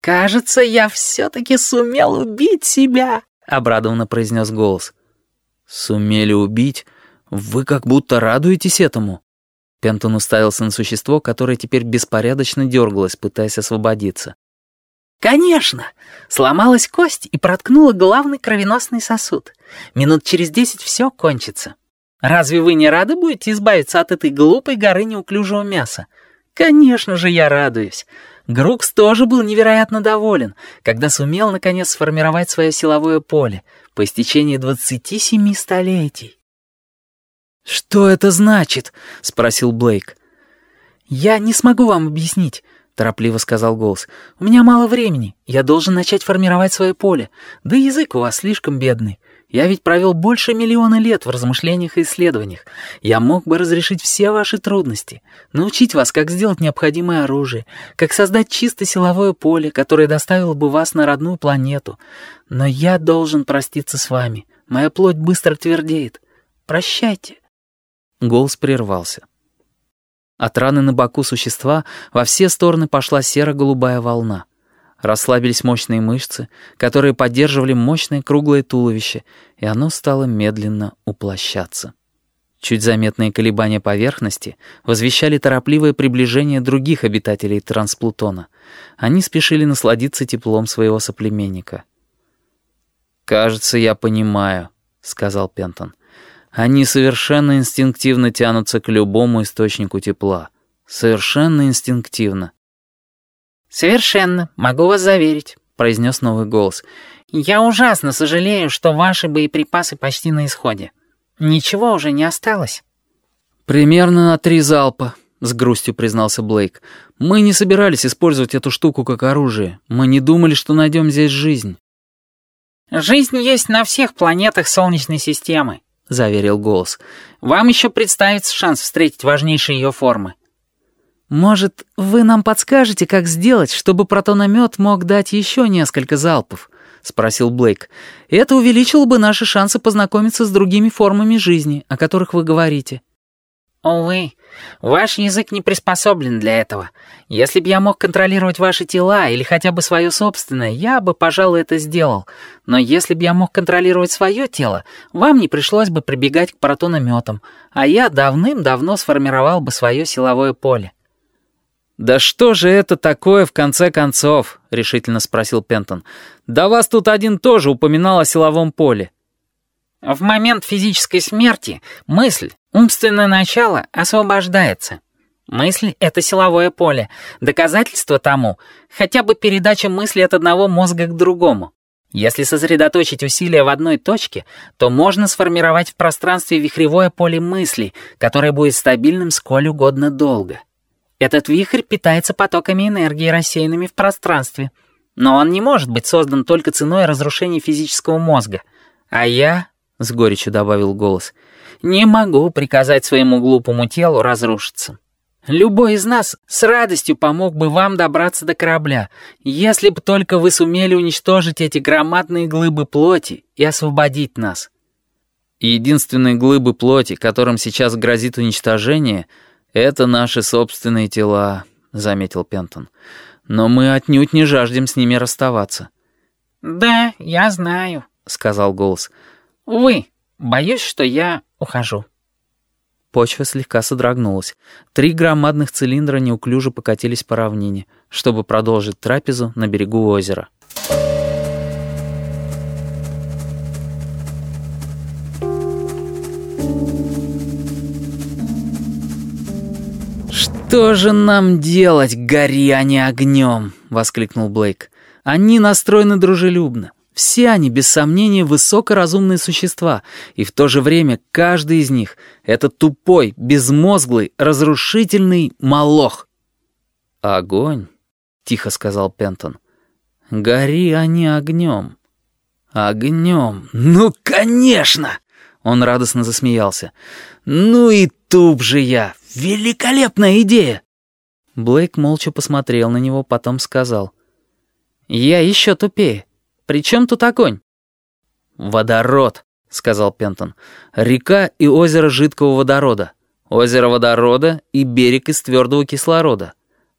«Кажется, я все-таки сумел убить себя», — обрадованно произнес голос. «Сумели убить? Вы как будто радуетесь этому?» Пентон уставился на существо, которое теперь беспорядочно дергалось, пытаясь освободиться. «Конечно! Сломалась кость и проткнула главный кровеносный сосуд. Минут через десять все кончится. Разве вы не рады будете избавиться от этой глупой горы неуклюжего мяса? Конечно же, я радуюсь. Грукс тоже был невероятно доволен, когда сумел наконец сформировать свое силовое поле по истечении 27 столетий. «Что это значит?» — спросил Блейк. «Я не смогу вам объяснить», — торопливо сказал голос. «У меня мало времени. Я должен начать формировать свое поле. Да язык у вас слишком бедный. Я ведь провел больше миллиона лет в размышлениях и исследованиях. Я мог бы разрешить все ваши трудности, научить вас, как сделать необходимое оружие, как создать чисто силовое поле, которое доставило бы вас на родную планету. Но я должен проститься с вами. Моя плоть быстро твердеет. Прощайте». Голос прервался. От раны на боку существа во все стороны пошла серо-голубая волна. Расслабились мощные мышцы, которые поддерживали мощное круглое туловище, и оно стало медленно уплощаться. Чуть заметные колебания поверхности возвещали торопливое приближение других обитателей Трансплутона. Они спешили насладиться теплом своего соплеменника. «Кажется, я понимаю», — сказал Пентон. «Они совершенно инстинктивно тянутся к любому источнику тепла. Совершенно инстинктивно. «Совершенно, могу вас заверить», — произнес новый голос. «Я ужасно сожалею, что ваши боеприпасы почти на исходе. Ничего уже не осталось». «Примерно на три залпа», — с грустью признался Блейк. «Мы не собирались использовать эту штуку как оружие. Мы не думали, что найдем здесь жизнь». «Жизнь есть на всех планетах Солнечной системы», — заверил голос. «Вам еще представится шанс встретить важнейшие ее формы. «Может, вы нам подскажете, как сделать, чтобы протономет мог дать еще несколько залпов?» — спросил Блейк. «Это увеличило бы наши шансы познакомиться с другими формами жизни, о которых вы говорите». «Увы, ваш язык не приспособлен для этого. Если бы я мог контролировать ваши тела или хотя бы свое собственное, я бы, пожалуй, это сделал. Но если бы я мог контролировать свое тело, вам не пришлось бы прибегать к протонометам, а я давным-давно сформировал бы свое силовое поле». «Да что же это такое в конце концов?» — решительно спросил Пентон. «Да вас тут один тоже упоминал о силовом поле». «В момент физической смерти мысль, умственное начало, освобождается. Мысль — это силовое поле. Доказательство тому — хотя бы передача мысли от одного мозга к другому. Если сосредоточить усилия в одной точке, то можно сформировать в пространстве вихревое поле мысли, которое будет стабильным сколь угодно долго». Этот вихрь питается потоками энергии, рассеянными в пространстве. Но он не может быть создан только ценой разрушения физического мозга. А я, — с горечью добавил голос, — не могу приказать своему глупому телу разрушиться. Любой из нас с радостью помог бы вам добраться до корабля, если бы только вы сумели уничтожить эти громадные глыбы плоти и освободить нас. Единственные глыбы плоти, которым сейчас грозит уничтожение — «Это наши собственные тела», — заметил Пентон. «Но мы отнюдь не жаждем с ними расставаться». «Да, я знаю», — сказал голос. «Увы, боюсь, что я ухожу». Почва слегка содрогнулась. Три громадных цилиндра неуклюже покатились по равнине, чтобы продолжить трапезу на берегу озера. «Что же нам делать, гори они огнем?» — воскликнул Блейк. «Они настроены дружелюбно. Все они, без сомнения, высокоразумные существа, и в то же время каждый из них — это тупой, безмозглый, разрушительный молох». «Огонь», — тихо сказал Пентон. «Гори они огнем». «Огнем! Ну, конечно!» Он радостно засмеялся. «Ну и туп же я! Великолепная идея!» Блейк молча посмотрел на него, потом сказал. «Я еще тупее. При чем тут огонь?» «Водород», — сказал Пентон. «Река и озеро жидкого водорода. Озеро водорода и берег из твердого кислорода.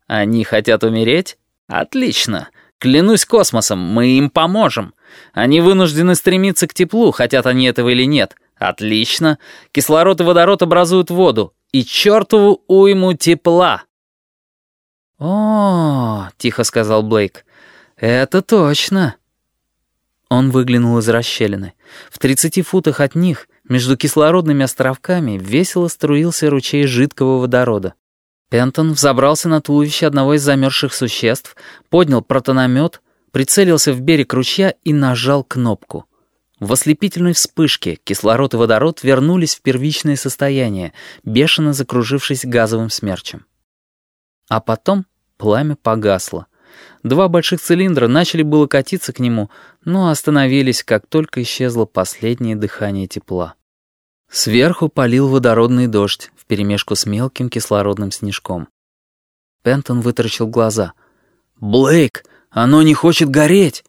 Они хотят умереть? Отлично. Клянусь космосом, мы им поможем. Они вынуждены стремиться к теплу, хотят они этого или нет. Отлично. Кислород и водород образуют воду. И чертову уйму тепла. «О, — тихо сказал Блейк, — это точно». Он выглянул из расщелины. В тридцати футах от них, между кислородными островками, весело струился ручей жидкого водорода. Пентон взобрался на туловище одного из замерзших существ, поднял протономет, прицелился в берег ручья и нажал кнопку. В ослепительной вспышке кислород и водород вернулись в первичное состояние, бешено закружившись газовым смерчем. А потом пламя погасло. Два больших цилиндра начали было катиться к нему, но остановились, как только исчезло последнее дыхание тепла. Сверху полил водородный дождь вперемешку с мелким кислородным снежком. Пентон вытаращил глаза. «Блейк, оно не хочет гореть!»